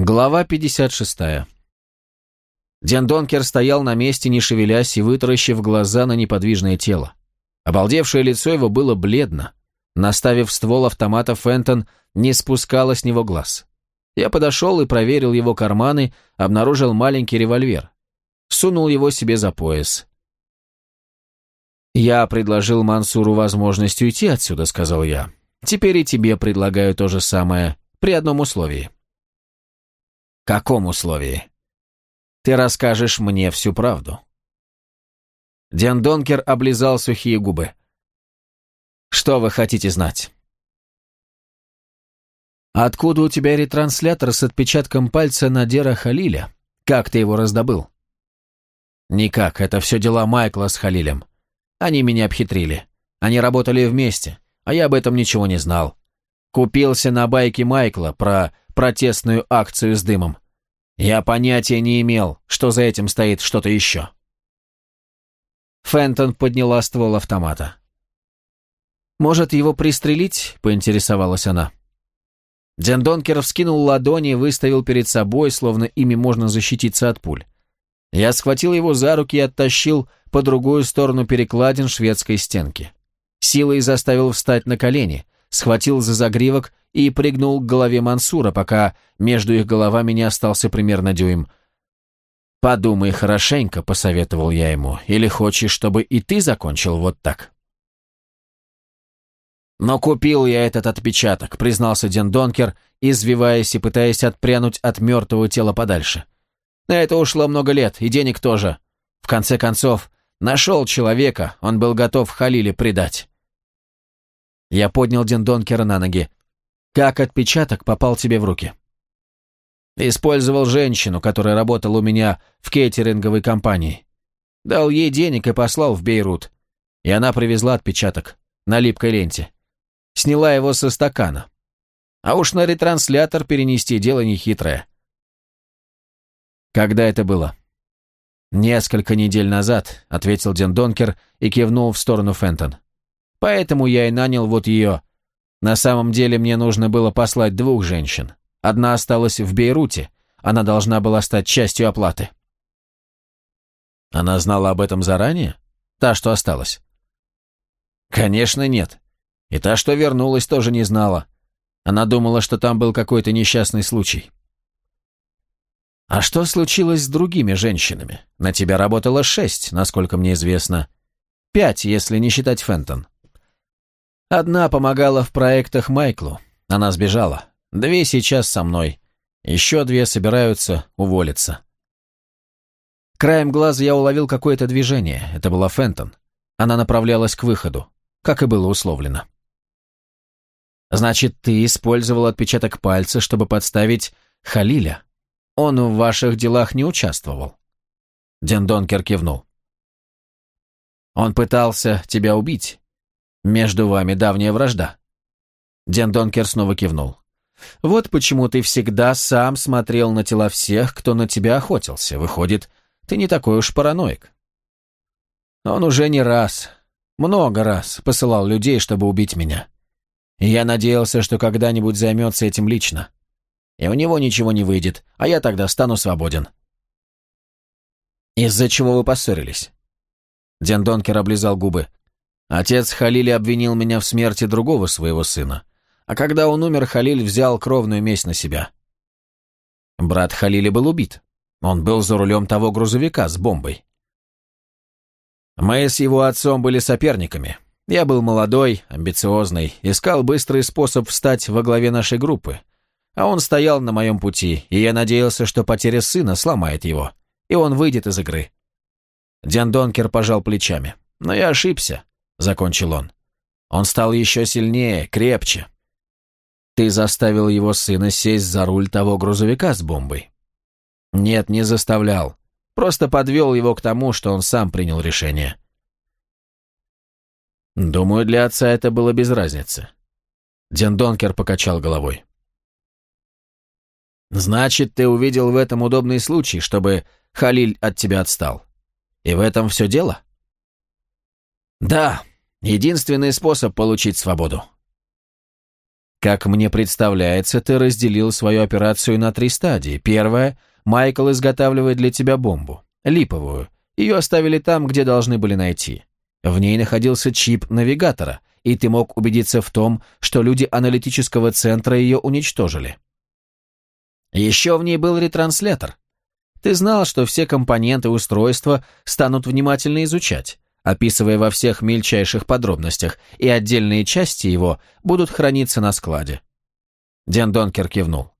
Глава 56. Ден Донкер стоял на месте, не шевелясь и вытаращив глаза на неподвижное тело. Обалдевшее лицо его было бледно. Наставив ствол автомата, Фентон не спускала с него глаз. Я подошел и проверил его карманы, обнаружил маленький револьвер. Сунул его себе за пояс. «Я предложил Мансуру возможность уйти отсюда», — сказал я. «Теперь и тебе предлагаю то же самое, при одном условии». «Каком условии?» «Ты расскажешь мне всю правду». Ден Донкер облизал сухие губы. «Что вы хотите знать?» «Откуда у тебя ретранслятор с отпечатком пальца Надера Халиля? Как ты его раздобыл?» «Никак, это все дела Майкла с Халилем. Они меня обхитрили. Они работали вместе, а я об этом ничего не знал. Купился на байке Майкла про протестную акцию с дымом. Я понятия не имел, что за этим стоит что-то еще. Фентон подняла ствол автомата. «Может, его пристрелить?» — поинтересовалась она. Ден Донкер вскинул ладони и выставил перед собой, словно ими можно защититься от пуль. Я схватил его за руки и оттащил по другую сторону перекладин шведской стенки. Силой заставил встать на колени, схватил за загривок и пригнул к голове Мансура, пока между их головами не остался примерно дюйм. «Подумай хорошенько», — посоветовал я ему, — «или хочешь, чтобы и ты закончил вот так?» «Но купил я этот отпечаток», — признался Ден Донкер, извиваясь и пытаясь отпрянуть от мертвого тела подальше. «На это ушло много лет, и денег тоже. В конце концов, нашел человека, он был готов Халиле предать». Я поднял Ден Донкера на ноги. «Как отпечаток попал тебе в руки?» Использовал женщину, которая работала у меня в кейтеринговой компании. Дал ей денег и послал в Бейрут. И она привезла отпечаток на липкой ленте. Сняла его со стакана. А уж на ретранслятор перенести дело нехитрое. Когда это было? Несколько недель назад, ответил Ден Донкер и кивнул в сторону Фентон. Поэтому я и нанял вот ее. На самом деле мне нужно было послать двух женщин. Одна осталась в Бейруте. Она должна была стать частью оплаты. Она знала об этом заранее? Та, что осталась? Конечно, нет. И та, что вернулась, тоже не знала. Она думала, что там был какой-то несчастный случай. А что случилось с другими женщинами? На тебя работало шесть, насколько мне известно. Пять, если не считать Фентон. Одна помогала в проектах Майклу. Она сбежала. Две сейчас со мной. Еще две собираются уволиться. Краем глаза я уловил какое-то движение. Это была Фентон. Она направлялась к выходу, как и было условлено. «Значит, ты использовал отпечаток пальца, чтобы подставить Халиля? Он в ваших делах не участвовал?» Ден Донкер кивнул. «Он пытался тебя убить, между вами давняя вражда». Ден Донкер снова кивнул. «Вот почему ты всегда сам смотрел на тела всех, кто на тебя охотился. Выходит, ты не такой уж параноик». Он уже не раз, много раз посылал людей, чтобы убить меня. И я надеялся, что когда-нибудь займется этим лично. И у него ничего не выйдет, а я тогда стану свободен. «Из-за чего вы поссорились?» Ден Донкер облизал губы. Отец Халили обвинил меня в смерти другого своего сына. А когда он умер, Халиль взял кровную месть на себя. Брат Халили был убит. Он был за рулем того грузовика с бомбой. Мы с его отцом были соперниками. Я был молодой, амбициозный, искал быстрый способ встать во главе нашей группы. А он стоял на моем пути, и я надеялся, что потеря сына сломает его, и он выйдет из игры. Дян Донкер пожал плечами. Но я ошибся. — закончил он. «Он стал еще сильнее, крепче. Ты заставил его сына сесть за руль того грузовика с бомбой?» «Нет, не заставлял. Просто подвел его к тому, что он сам принял решение». «Думаю, для отца это было без разницы». Ден Донкер покачал головой. «Значит, ты увидел в этом удобный случай, чтобы Халиль от тебя отстал. И в этом все дело?» «Да, единственный способ получить свободу». Как мне представляется, ты разделил свою операцию на три стадии. Первая – Майкл изготавливает для тебя бомбу. Липовую. Ее оставили там, где должны были найти. В ней находился чип навигатора, и ты мог убедиться в том, что люди аналитического центра ее уничтожили. Еще в ней был ретранслятор. Ты знал, что все компоненты устройства станут внимательно изучать, описывая во всех мельчайших подробностях, и отдельные части его будут храниться на складе. Ден Донкер кивнул.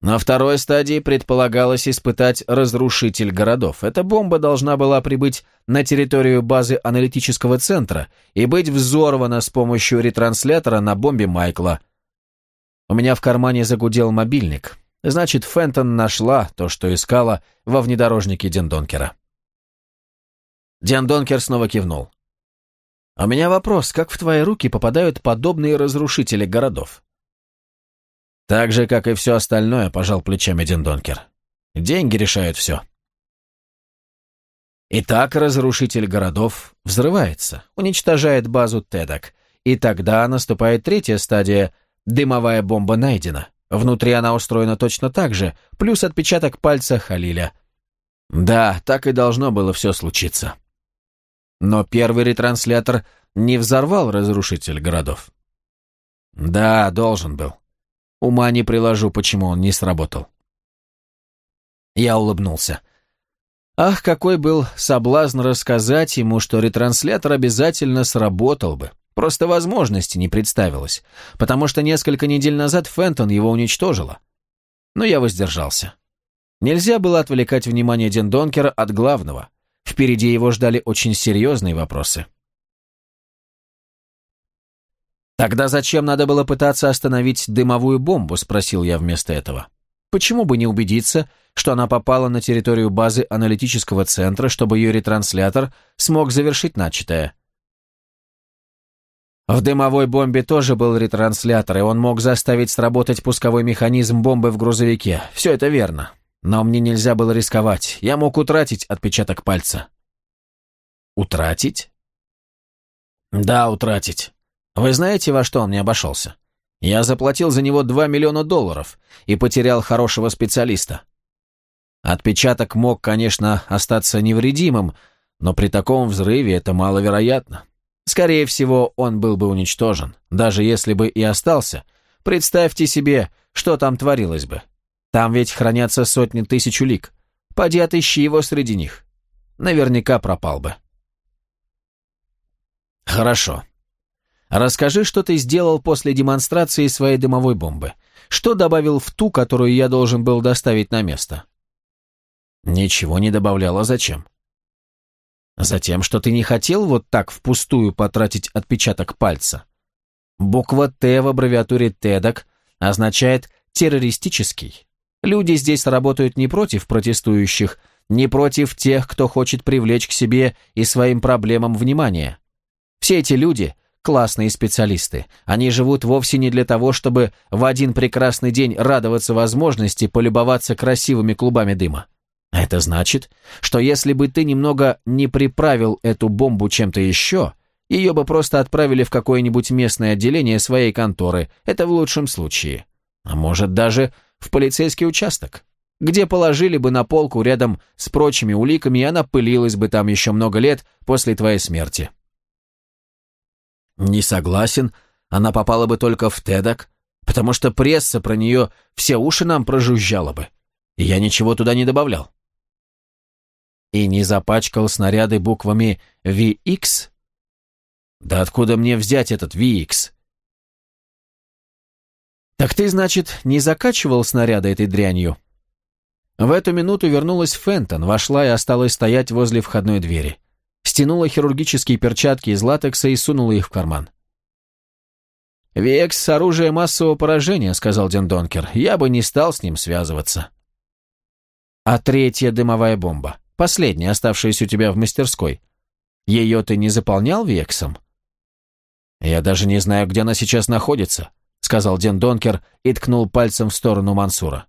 На второй стадии предполагалось испытать разрушитель городов. Эта бомба должна была прибыть на территорию базы аналитического центра и быть взорвана с помощью ретранслятора на бомбе Майкла. У меня в кармане загудел мобильник. Значит, Фентон нашла то, что искала во внедорожнике Дендонкера. Дендонкер снова кивнул. «У меня вопрос, как в твои руки попадают подобные разрушители городов?» «Так же, как и все остальное», — пожал плечами Дендонкер. «Деньги решают все». Итак, разрушитель городов взрывается, уничтожает базу Тедок, и тогда наступает третья стадия — дымовая бомба найдена. Внутри она устроена точно так же, плюс отпечаток пальца Халиля. Да, так и должно было все случиться. Но первый ретранслятор не взорвал разрушитель городов. Да, должен был. Ума не приложу, почему он не сработал. Я улыбнулся. Ах, какой был соблазн рассказать ему, что ретранслятор обязательно сработал бы. Просто возможности не представилось, потому что несколько недель назад Фентон его уничтожила. Но я воздержался. Нельзя было отвлекать внимание Дендонкера от главного. Впереди его ждали очень серьезные вопросы. «Тогда зачем надо было пытаться остановить дымовую бомбу?» – спросил я вместо этого. «Почему бы не убедиться, что она попала на территорию базы аналитического центра, чтобы ее ретранслятор смог завершить начатое?» В дымовой бомбе тоже был ретранслятор, и он мог заставить сработать пусковой механизм бомбы в грузовике. Все это верно. Но мне нельзя было рисковать. Я мог утратить отпечаток пальца. Утратить? Да, утратить. Вы знаете, во что он мне обошелся? Я заплатил за него 2 миллиона долларов и потерял хорошего специалиста. Отпечаток мог, конечно, остаться невредимым, но при таком взрыве это маловероятно. Скорее всего, он был бы уничтожен, даже если бы и остался. Представьте себе, что там творилось бы. Там ведь хранятся сотни тысяч улик. Поди отыщи его среди них. Наверняка пропал бы. Хорошо. Расскажи, что ты сделал после демонстрации своей дымовой бомбы. Что добавил в ту, которую я должен был доставить на место? Ничего не добавлял, а зачем? Затем, что ты не хотел вот так впустую потратить отпечаток пальца. Буква «Т» в аббревиатуре «ТЭДОК» означает «террористический». Люди здесь работают не против протестующих, не против тех, кто хочет привлечь к себе и своим проблемам внимание. Все эти люди – классные специалисты. Они живут вовсе не для того, чтобы в один прекрасный день радоваться возможности полюбоваться красивыми клубами дыма. Это значит, что если бы ты немного не приправил эту бомбу чем-то еще, ее бы просто отправили в какое-нибудь местное отделение своей конторы, это в лучшем случае. А может даже в полицейский участок, где положили бы на полку рядом с прочими уликами, и она пылилась бы там еще много лет после твоей смерти. Не согласен, она попала бы только в Тедок, потому что пресса про нее все уши нам прожужжала бы, и я ничего туда не добавлял. И не запачкал снаряды буквами VX? Да откуда мне взять этот VX? Так ты, значит, не закачивал снаряды этой дрянью? В эту минуту вернулась Фентон, вошла и осталась стоять возле входной двери стянула хирургические перчатки из латекса и сунула их в карман. «Векс — оружие массового поражения», — сказал Ден Донкер. «Я бы не стал с ним связываться». «А третья дымовая бомба, последняя, оставшаяся у тебя в мастерской, ее ты не заполнял Вексом?» «Я даже не знаю, где она сейчас находится», — сказал Ден Донкер и ткнул пальцем в сторону Мансура.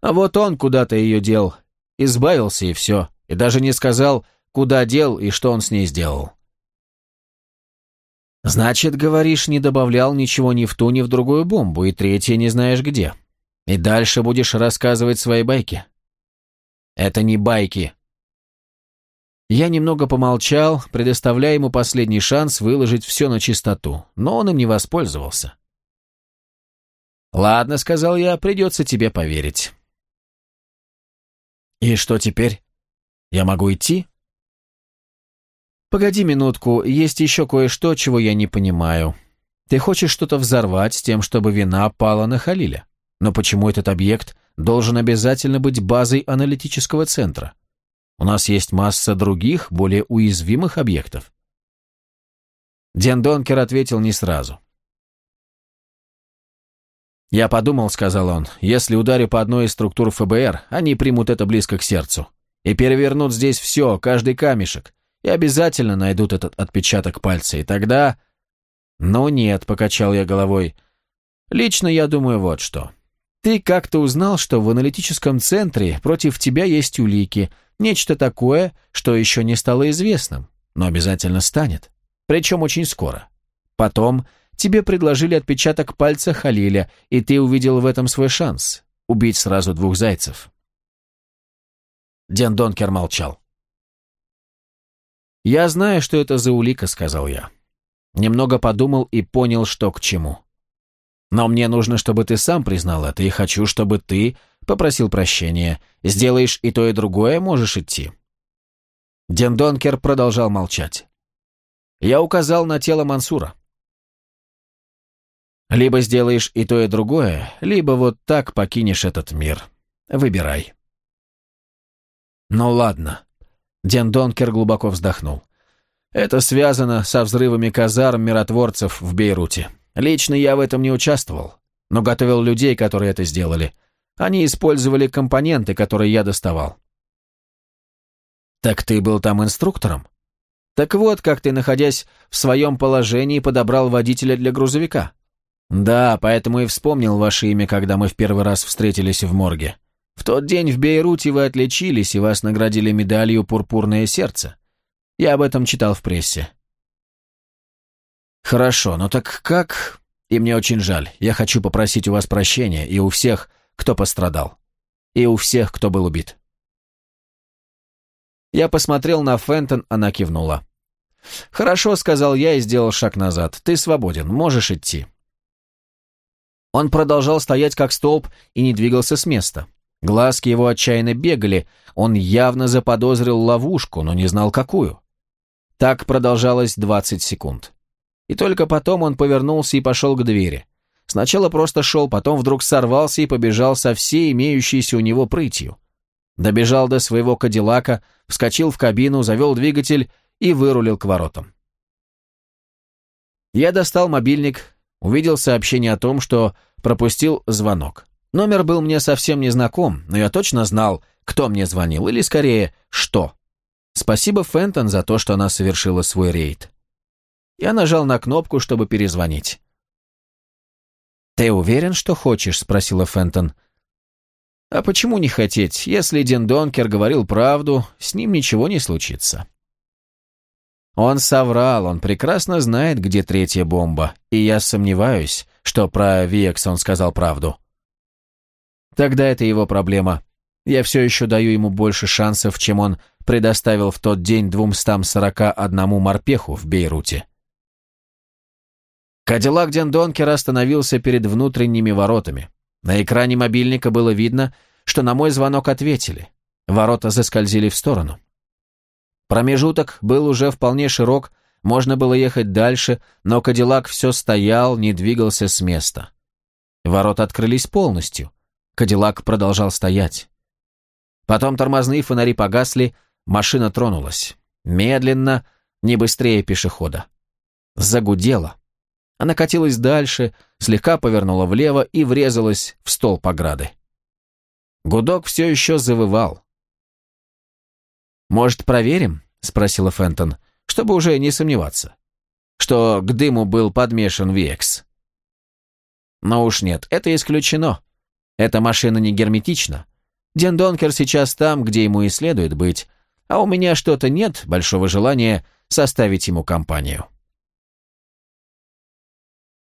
«А вот он куда-то ее дел, избавился и все, и даже не сказал, куда дел и что он с ней сделал. Значит, говоришь, не добавлял ничего ни в ту, ни в другую бомбу, и третье не знаешь где. И дальше будешь рассказывать свои байки. Это не байки. Я немного помолчал, предоставляя ему последний шанс выложить все на чистоту, но он им не воспользовался. «Ладно», — сказал я, — «придется тебе поверить». «И что теперь? Я могу идти?» «Погоди минутку, есть еще кое-что, чего я не понимаю. Ты хочешь что-то взорвать с тем, чтобы вина пала на Халиля? Но почему этот объект должен обязательно быть базой аналитического центра? У нас есть масса других, более уязвимых объектов». Ден Донкер ответил не сразу. «Я подумал», — сказал он, — «если ударю по одной из структур ФБР, они примут это близко к сердцу и перевернут здесь все, каждый камешек, и обязательно найдут этот отпечаток пальца, и тогда... Ну нет, покачал я головой. Лично я думаю вот что. Ты как-то узнал, что в аналитическом центре против тебя есть улики, нечто такое, что еще не стало известным, но обязательно станет. Причем очень скоро. Потом тебе предложили отпечаток пальца Халиля, и ты увидел в этом свой шанс — убить сразу двух зайцев. Ден Донкер молчал. «Я знаю, что это за улика», — сказал я. Немного подумал и понял, что к чему. «Но мне нужно, чтобы ты сам признал это, и хочу, чтобы ты попросил прощения. Сделаешь и то, и другое, можешь идти». Ден Донкер продолжал молчать. Я указал на тело Мансура. «Либо сделаешь и то, и другое, либо вот так покинешь этот мир. Выбирай». «Ну ладно», Ден Донкер глубоко вздохнул. «Это связано со взрывами казарм миротворцев в Бейруте. Лично я в этом не участвовал, но готовил людей, которые это сделали. Они использовали компоненты, которые я доставал». «Так ты был там инструктором?» «Так вот, как ты, находясь в своем положении, подобрал водителя для грузовика». «Да, поэтому и вспомнил ваше имя, когда мы в первый раз встретились в морге. В тот день в Бейруте вы отличились, и вас наградили медалью «Пурпурное сердце». Я об этом читал в прессе. Хорошо, но так как... И мне очень жаль. Я хочу попросить у вас прощения и у всех, кто пострадал. И у всех, кто был убит. Я посмотрел на Фентон, она кивнула. «Хорошо», — сказал я и сделал шаг назад. «Ты свободен, можешь идти». Он продолжал стоять как столб и не двигался с места. Глазки его отчаянно бегали, он явно заподозрил ловушку, но не знал какую. Так продолжалось 20 секунд. И только потом он повернулся и пошел к двери. Сначала просто шел, потом вдруг сорвался и побежал со всей имеющейся у него прытью. Добежал до своего кадиллака, вскочил в кабину, завел двигатель и вырулил к воротам. Я достал мобильник, увидел сообщение о том, что пропустил звонок. Номер был мне совсем не знаком, но я точно знал, кто мне звонил, или скорее, что. Спасибо Фентон за то, что она совершила свой рейд. Я нажал на кнопку, чтобы перезвонить. «Ты уверен, что хочешь?» — спросила Фентон. «А почему не хотеть? Если Дин Донкер говорил правду, с ним ничего не случится». Он соврал, он прекрасно знает, где третья бомба, и я сомневаюсь, что про Викс он сказал правду. Тогда это его проблема. Я все еще даю ему больше шансов, чем он предоставил в тот день 241 морпеху в Бейруте. Кадиллак Дендонкер остановился перед внутренними воротами. На экране мобильника было видно, что на мой звонок ответили. Ворота заскользили в сторону. Промежуток был уже вполне широк, можно было ехать дальше, но Кадиллак все стоял, не двигался с места. Ворота открылись полностью. Кадиллак продолжал стоять. Потом тормозные фонари погасли, машина тронулась. Медленно, не быстрее пешехода. Загудела. Она катилась дальше, слегка повернула влево и врезалась в стол ограды. Гудок все еще завывал. «Может, проверим?» — спросила Фентон, чтобы уже не сомневаться. Что к дыму был подмешан Викс. Но уж нет, это исключено. Эта машина не герметична. Ден Донкер сейчас там, где ему и следует быть, а у меня что-то нет большого желания составить ему компанию.